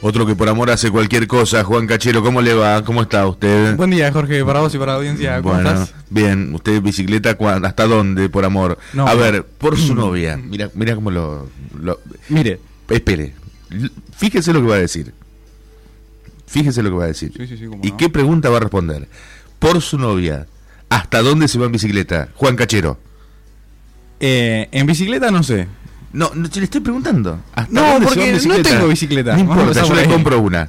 Otro que por amor hace cualquier cosa, Juan Cachero, ¿cómo le va? ¿Cómo está usted? Buen día, Jorge, para vos y para la audiencia. ¿Cómo bueno, estás? bien. ¿Usted bicicleta hasta dónde, por amor? No. A ver, por su novia. Mira, mira cómo lo, lo- Mire. Espere. Fíjese lo que va a decir. Fíjese lo que va a decir. Sí, sí, sí, cómo ¿Y no. qué pregunta va a responder? Por su novia, ¿hasta dónde se va en bicicleta? Juan Cachero. Eh, en bicicleta no sé. No, no, te le estoy preguntando. ¿Hasta No, dónde se porque va en no tengo bicicleta. No importa, yo le compro una.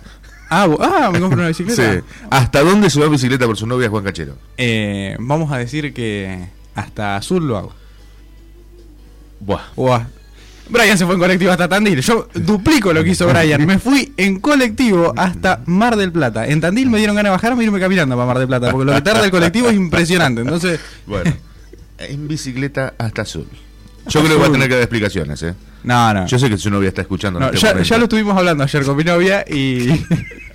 Ah, ah, me compro una bicicleta. Sí. ¿Hasta dónde se va en bicicleta por su novia Juan Cachero? Eh, vamos a decir que hasta Azul lo hago. Buah. A- Brian se fue en colectivo hasta Tandil. Yo duplico lo que hizo Brian. Me fui en colectivo hasta Mar del Plata. En Tandil me dieron ganas de bajarme y irme caminando para Mar del Plata. Porque lo que tarda el colectivo es impresionante. Entonces, Bueno, en bicicleta hasta azul. Yo creo que va a tener que dar explicaciones, ¿eh? no, no. Yo sé que su novia está escuchando. en este ya, momento. ya lo estuvimos hablando ayer con mi novia y.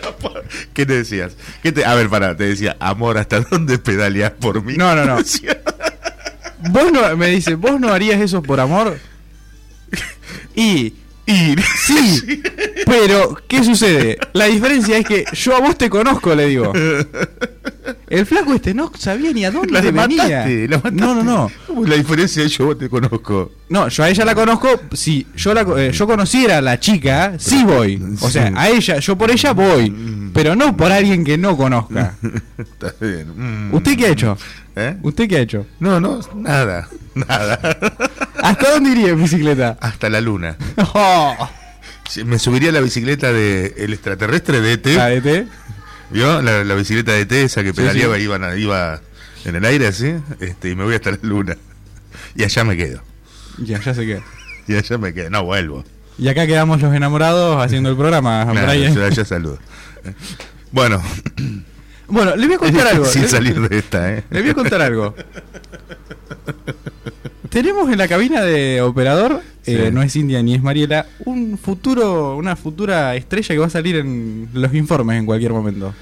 ¿Qué te decías? ¿Qué te... A ver, pará, te decía, amor, ¿hasta dónde pedaleas por mí? No, no, no. Vos no, me dice, ¿vos no harías eso por amor? Y, Y... sí, pero, ¿qué sucede? La diferencia es que yo a vos te conozco, le digo. El flaco este no sabía ni a dónde La venía. mataste, la mataste. No, no, no. ¿Cómo es la diferencia? Yo te conozco. No, yo a ella la conozco, si yo la eh, yo conociera a la chica, sí voy. O sea, a ella, yo por ella voy, pero no por alguien que no conozca. Está bien. Mm. ¿Usted qué ha hecho? ¿Eh? ¿Usted qué ha hecho? No, no, nada. Nada. ¿Hasta dónde iría en bicicleta? Hasta la luna. Oh, Me subiría a la bicicleta de el extraterrestre de ET. ¿Vio? La, la bicicleta de ET, esa que pedaleaba sí. Iba, iba en el aire así. Este, y me voy hasta la luna. Y allá me quedo. Ya, ya sé qué. Y allá me quedo. No vuelvo. Y acá quedamos los enamorados haciendo el programa, yo allá saludo. Bueno, Bueno, le voy a contar algo. sin salir de esta, ¿eh? Le voy a contar algo. Tenemos en la cabina de operador, eh, no es India ni es Mariela, un futuro, una futura estrella que va a salir en los informes en cualquier momento.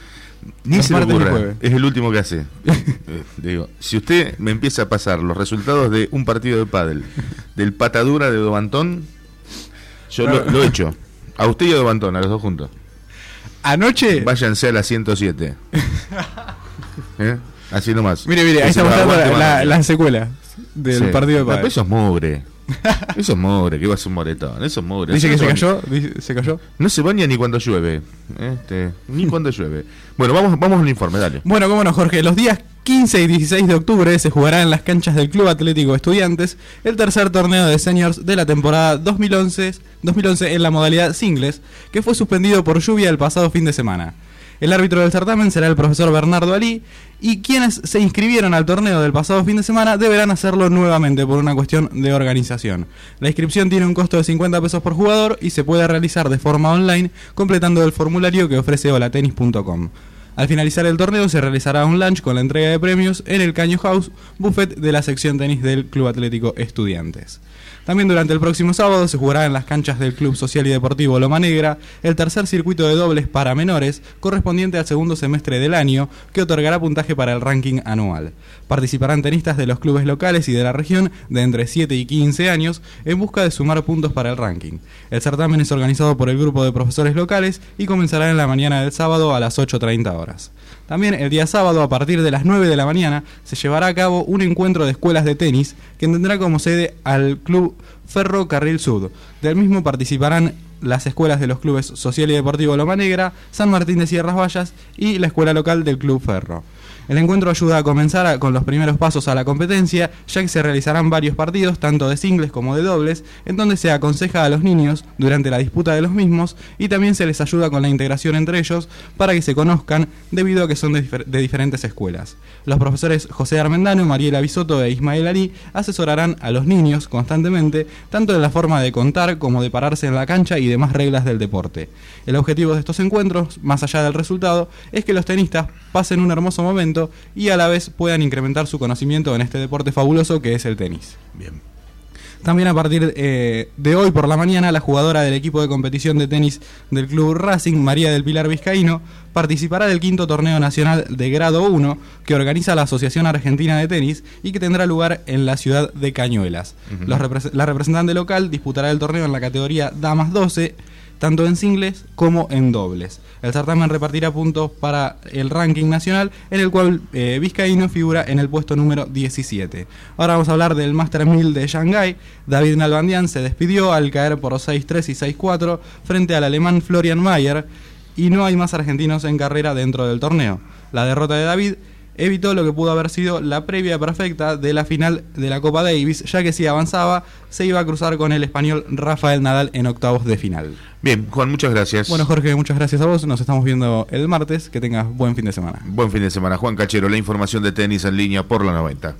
Ni Los se y ocurra. jueves. Es el último que hace. Eh, digo, si usted me empieza a pasar los resultados de un partido de pádel, del patadura de Dobantón, yo lo, lo he hecho. A usted y a Dobantón, a los dos juntos. Anoche, Váyanse a la 107. ¿Eh? Así nomás. mire, mire, ahí se está lo mostrando la, la- secuela del Sí. partido de pero pádel. Eso es mugre. Eso es mugre, que va a ser un moretón. Eso es mugre. Dice que se cayó, dice- se cayó. No se baña ni cuando llueve. Este, ni cuando llueve. Bueno, vamos, vamos al informe, dale. Bueno, cómo no, Jorge. Los días 15 y 16 de octubre se jugará en las canchas del Club Atlético Estudiantes el tercer torneo de seniors de la temporada 2011, 2011 en la modalidad singles, que fue suspendido por lluvia el pasado fin de semana. El árbitro del certamen será el profesor Bernardo Ali y quienes se inscribieron al torneo del pasado fin de semana deberán hacerlo nuevamente por una cuestión de organización. La inscripción tiene un costo de 50 pesos por jugador y se puede realizar de forma online completando el formulario que ofrece holatenis.com. Al finalizar el torneo se realizará un lunch con la entrega de premios en el Caño House, buffet de la sección tenis del Club Atlético Estudiantes. También durante el próximo sábado se jugará en las canchas del Club Social y Deportivo Loma Negra el tercer circuito de dobles para menores correspondiente al segundo semestre del año que otorgará puntaje para el ranking anual. Participarán tenistas de los clubes locales y de la región de entre 7 y 15 años en busca de sumar puntos para el ranking. El certamen es organizado por el grupo de profesores locales y comenzará en la mañana del sábado a las 8.30 horas. También el día sábado a partir de las 9 de la mañana se llevará a cabo un encuentro de escuelas de tenis que tendrá como sede al Club Ferro Carril Sud. Del mismo participarán las escuelas de los clubes Social y Deportivo Loma Negra, San Martín de Sierras Vallas y la escuela local del Club Ferro. El encuentro ayuda a comenzar con los primeros pasos a la competencia, ya que se realizarán varios partidos, tanto de singles como de dobles, en donde se aconseja a los niños durante la disputa de los mismos y también se les ayuda con la integración entre ellos para que se conozcan debido a que son de, difer- de diferentes escuelas. Los profesores José Armendano, Mariela Bisotto e Ismael Ali asesorarán a los niños constantemente, tanto en la forma de contar como de pararse en la cancha y demás reglas del deporte. El objetivo de estos encuentros, más allá del resultado, es que los tenistas pasen un hermoso momento y a la vez puedan incrementar su conocimiento en este deporte fabuloso que es el tenis. Bien. También a partir eh, de hoy por la mañana, la jugadora del equipo de competición de tenis del Club Racing, María del Pilar Vizcaíno, participará del quinto torneo nacional de grado 1 que organiza la Asociación Argentina de Tenis y que tendrá lugar en la ciudad de Cañuelas. La representante local disputará el torneo en la categoría Damas 12 tanto en singles como en dobles. El certamen repartirá puntos para el ranking nacional, en el cual eh, Vizcaíno figura en el puesto número 17. Ahora vamos a hablar del Master 1000 de Shanghái. David Nalbandian se despidió al caer por 6-3 y 6-4 frente al alemán Florian Mayer y no hay más argentinos en carrera dentro del torneo. La derrota de David evitó lo que pudo haber sido la previa perfecta de la final de la Copa Davis, ya que si avanzaba se iba a cruzar con el español Rafael Nadal en octavos de final. Bien, Juan, muchas gracias. Bueno, Jorge, muchas gracias a vos. Nos estamos viendo el martes. Que tengas buen fin de semana. Buen fin de semana. Juan Cachero, la información de tenis en línea por la 90.